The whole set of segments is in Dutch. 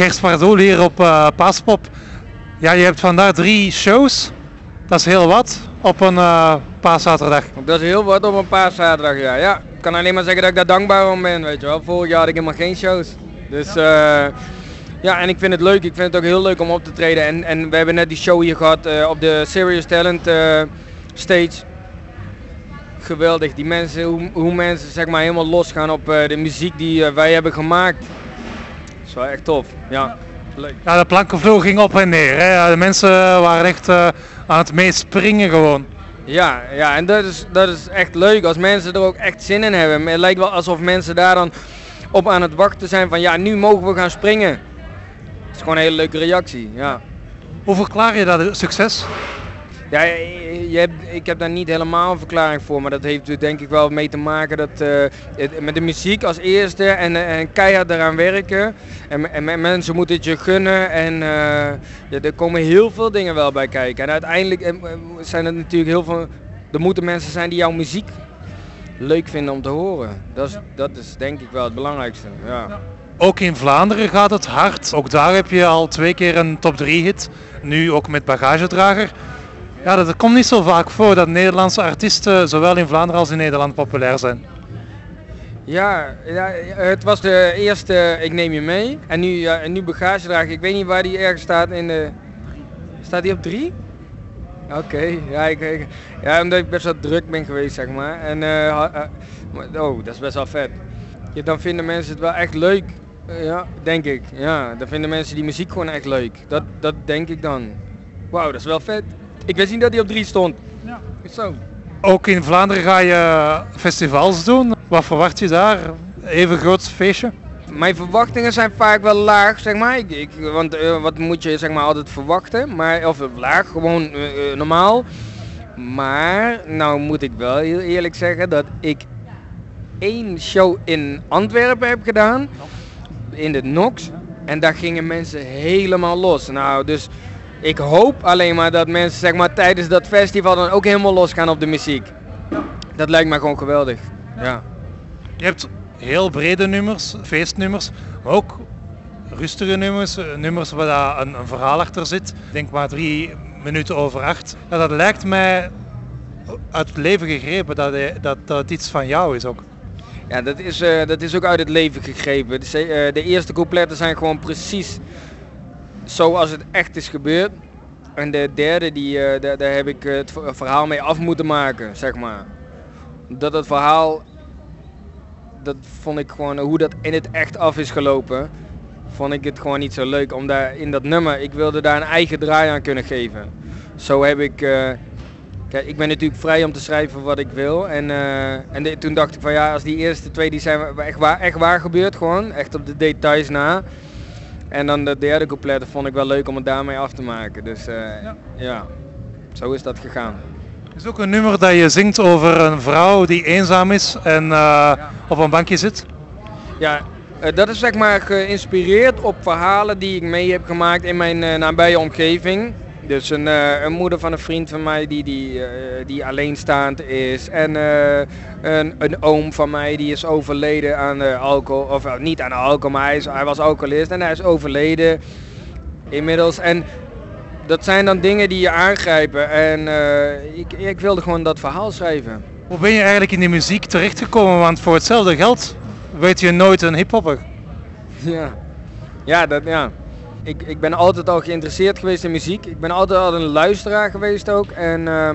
Gers Pardoel hier op uh, Paaspop. Ja, je hebt vandaag drie shows. Dat is heel wat op een uh, paaszaterdag. Dat is heel wat op een paaszaterdag, ja. ja. Ik kan alleen maar zeggen dat ik daar dankbaar om ben, weet je wel. Vorig jaar had ik helemaal geen shows. Dus uh, ja, en ik vind het leuk. Ik vind het ook heel leuk om op te treden. En, en we hebben net die show hier gehad uh, op de Serious Talent stage. Geweldig. Die mensen, hoe, hoe, mensen zeg maar helemaal losgaan op de muziek die wij hebben gemaakt. Dat is wel echt tof, ja. Leuk. Ja, de plankenvloer ging op en neer. Hè. De mensen waren echt aan het meespringen gewoon. Ja, ja, en dat is, dat is echt leuk als mensen er ook echt zin in hebben. Het lijkt wel alsof mensen daar dan op aan het wachten zijn van ja, nu mogen we gaan springen. Het is gewoon een hele leuke reactie, ja. Hoe verklaar je dat succes? Ja, je hebt, ik heb daar niet helemaal een verklaring voor, maar dat heeft er denk ik wel mee te maken dat uh, met de muziek als eerste en, eh, en keihard eraan werken. En, en, mensen moeten het je gunnen en uh, ja, er komen heel veel dingen wel bij kijken. En uiteindelijk zijn het natuurlijk heel veel, er moeten mensen zijn die jouw muziek leuk vinden om te horen. Dat is, dat is denk ik wel het belangrijkste. Ja. Ook in Vlaanderen gaat het hard. Ook daar heb je al twee keer een top 3 hit. Nu ook met bagagedrager. Ja, dat komt niet zo vaak voor dat Nederlandse artiesten zowel in Vlaanderen als in Nederland populair zijn. Ja, ja het was de eerste Ik Neem Je Mee. En nu, ja, en nu bagage dragen. Ik weet niet waar die ergens staat in de... Staat die op drie? Oké, ja, ik, ja, omdat ik best wel druk ben geweest, zeg maar. En, uh, oh, dat is best wel vet. Ja, dan vinden mensen het wel echt leuk. Uh, ja, denk ik. Ja, dan vinden mensen die muziek gewoon echt leuk. Dat, dat denk ik dan. Wauw, dat is wel vet. Ik wist niet dat hij op 3 stond. Ja. Zo. Ook in Vlaanderen ga je festivals doen. Wat verwacht je daar? Even groot feestje? Mijn verwachtingen zijn vaak wel laag, zeg maar. Ik, ik, want uh, wat moet je zeg maar altijd verwachten? Maar, of laag, gewoon uh, uh, normaal. Maar, nou moet ik wel heel eerlijk zeggen dat ik één show in Antwerpen heb gedaan. In de Nox. En daar gingen mensen helemaal los. Nou, dus ik hoop alleen maar dat mensen zeg maar, tijdens dat festival dan ook helemaal losgaan op de muziek. Dat lijkt me gewoon geweldig. Ja. Je hebt heel brede nummers, feestnummers, maar ook rustige nummers, eh, nummers waar een, een verhaal achter zit. Denk maar drie minuten over acht. Ja, dat lijkt mij uit het leven gegrepen, dat, dat, dat het iets van jou is ook. Ja, dat is, uh, dat is ook uit het leven gegrepen. De, uh, de eerste coupletten zijn gewoon precies zoals het echt is gebeurd. En de derde, die, uh, daar, heb ik het verhaal mee af moeten maken, zeg maar. Dat het verhaal, dat vond ik gewoon, hoe dat in het echt af is gelopen, vond ik het gewoon niet zo leuk. Om daar in dat nummer, ik wilde daar een eigen draai aan kunnen geven. Zo heb ik, uh, kijk, ik ben natuurlijk vrij om te schrijven wat ik wil. En, uh, en toen dacht ik van ja, als die eerste twee, die zijn echt waar, echt waar gebeurd gewoon. Echt op de details na. En dan de derde couplet vond ik wel leuk om het daarmee af te maken. Dus uh, ja. ja. zo is dat gegaan. Het is ook een nummer dat je zingt over een vrouw die eenzaam is en uh, ja. op een bankje zit. Ja, uh, dat is zeg maar geïnspireerd op verhalen die ik mee heb gemaakt in mijn nabije omgeving. Dus een, uh, een, moeder van een vriend van mij die, die, uh, die alleenstaand is. En uh, een, een oom van mij die is overleden aan alcohol. Of niet aan alcohol, maar hij, is, hij was alcoholist en hij is overleden inmiddels. En dat zijn dan dingen die je aangrijpen. En ik, ik wilde gewoon dat verhaal schrijven. Hoe ben je eigenlijk in de muziek terechtgekomen? Want voor hetzelfde geld weet je nooit een hiphopper. Ja, ja, dat, ja ik, ik ben altijd al geïnteresseerd geweest in muziek. Ik ben altijd al een luisteraar geweest ook. En uh,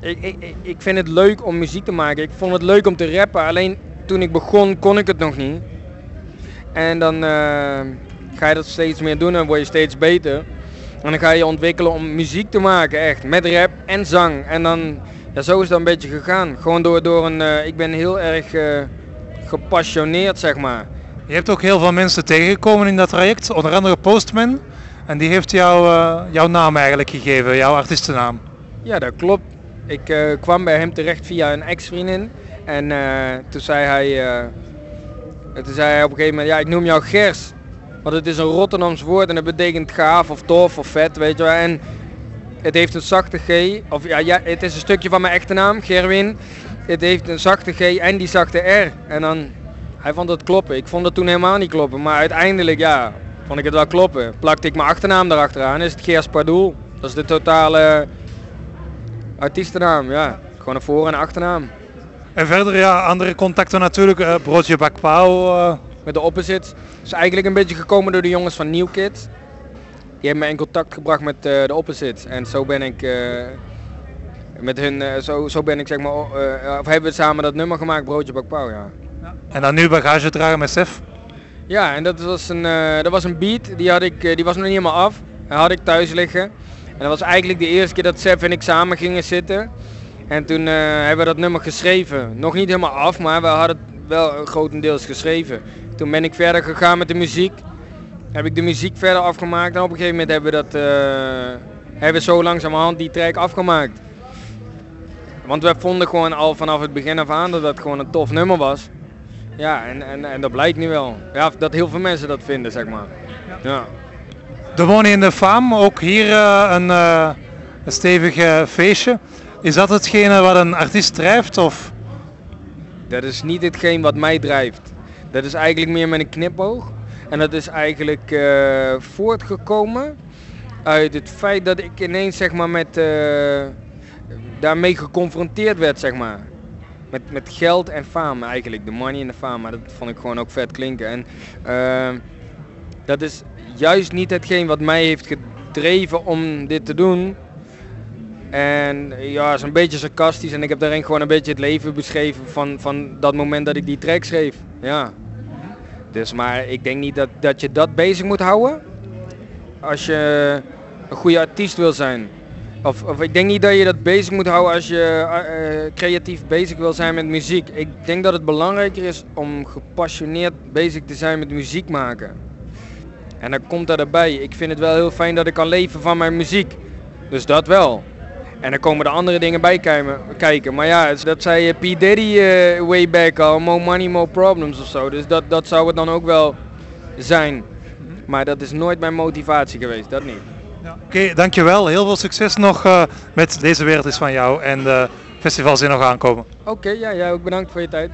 ik, ik, ik vind het leuk om muziek te maken. Ik vond het leuk om te rappen. Alleen toen ik begon kon ik het nog niet. En dan uh, ga je dat steeds meer doen en word je steeds beter. En dan ga je ontwikkelen om muziek te maken, echt. Met rap en zang. En dan, ja, zo is dat een beetje gegaan. Gewoon door, door een, uh, ik ben heel erg uh, gepassioneerd, zeg maar. Je hebt ook heel veel mensen tegengekomen in dat traject, onder andere Postman. En die heeft uh, jouw naam eigenlijk gegeven, jouw artiestennaam. Ja, dat klopt. Ik uh, kwam bij hem terecht via een ex-vriendin. En uh, toen, zei hij, toen zei hij op een gegeven moment, ja ik noem jou Gers. Want het is een Rotterdams woord en dat betekent gaaf of tof of vet, weet je wel. En het heeft een zachte G, of ja, ja, het is een stukje van mijn echte naam, Gerwin. Het heeft een zachte G en die zachte R. En dan Hij vond het kloppen. Ik vond het toen helemaal niet kloppen. Maar uiteindelijk, ja, vond ik het wel kloppen. Plakte ik mijn achternaam erachteraan, is het Geers Pardoel. Dat is de totale artiestennaam, ja. Gewoon een voor- en achternaam. En verder, ja, andere contacten natuurlijk. eh, broodje bakpauw. eh. Met de opposites. is eigenlijk een beetje gekomen door de jongens van New Kids. Die hebben me in contact gebracht met eh, de opposites. En zo ben ik met hun, zo, zo ben ik zeg maar, of hebben we samen dat nummer gemaakt, Broodje Bakpauw, ja. En dan nu bagage dragen met Sef. Ja, en dat was een, eh, dat was een beat, die, had ik, eh, die was nog niet helemaal af. Die had ik thuis liggen. En dat was eigenlijk de eerste keer dat Sef en ik samen gingen zitten. En toen eh, hebben we dat nummer geschreven. Nog niet helemaal af, maar we hadden het wel grotendeels geschreven. Toen ben ik verder gegaan met de muziek. Heb ik de muziek verder afgemaakt. En op een gegeven moment hebben we dat hebben we zo langzamerhand die track afgemaakt. Want we vonden gewoon al vanaf het begin af aan dat dat gewoon een tof nummer was. Ja, en, en, en dat blijkt nu wel. Ja, dat heel veel mensen dat vinden, zeg maar. Ja. De woning in de faam, ook hier eh, een, eh, een stevig eh, feestje. Is dat hetgene wat een artiest drijft? Of? Dat is niet hetgeen wat mij drijft. Dat is eigenlijk meer met een knipoog. En dat is eigenlijk eh, voortgekomen uit het feit dat ik ineens zeg maar met eh, daarmee geconfronteerd werd zeg maar. Met, met geld en fame eigenlijk, de money en de fame. Dat vond ik gewoon ook vet klinken. En eh, dat is juist niet hetgeen wat mij heeft gedreven om dit te doen. En ja, is een beetje sarcastisch en ik heb daarin gewoon een beetje het leven beschreven van, van dat moment dat ik die track schreef. Ja. Dus maar ik denk niet dat, dat je dat bezig moet houden als je een goede artiest wil zijn. Of, of ik denk niet dat je dat bezig moet houden als je eh, eh, creatief bezig wil zijn met muziek. Ik denk dat het belangrijker is om gepassioneerd bezig te zijn met muziek maken. En dan komt dat erbij. Ik vind het wel heel fijn dat ik kan leven van mijn muziek. Dus dat wel. En dan komen er andere dingen bij kijken. Maar ja, dat zei eh, P. Diddy eh, way back al. More money, more problems of zo. Dus dat, dat zou het dan ook wel zijn. Maar dat is nooit mijn motivatie geweest. Dat niet. Oké, dankjewel. Heel veel succes nog eh, met Deze Wereld is van jou en de festivals die nog aankomen. Oké, ja, jij ook bedankt voor je tijd.